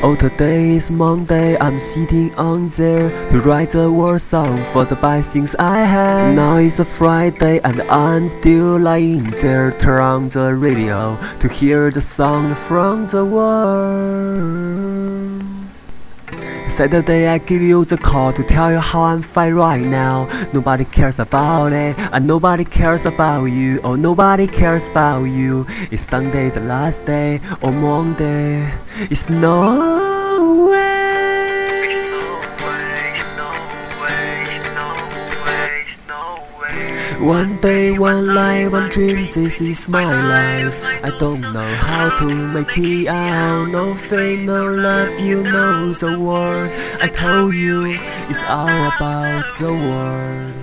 Oh, today is Monday, I'm sitting on there to write a word song for the bad things I had. Now it's a Friday and I'm still lying there, turn on the radio to hear the song from the world. Saturday, I give you the call to tell you how I'm fine right now. Nobody cares about it, and nobody cares about you. Oh, nobody cares about you. It's Sunday, the last day, or Monday. It's no One day, one life, one dream, this is my life. I don't know how to make it out. No fame, no love, you know the words. I told you, it's all about the world.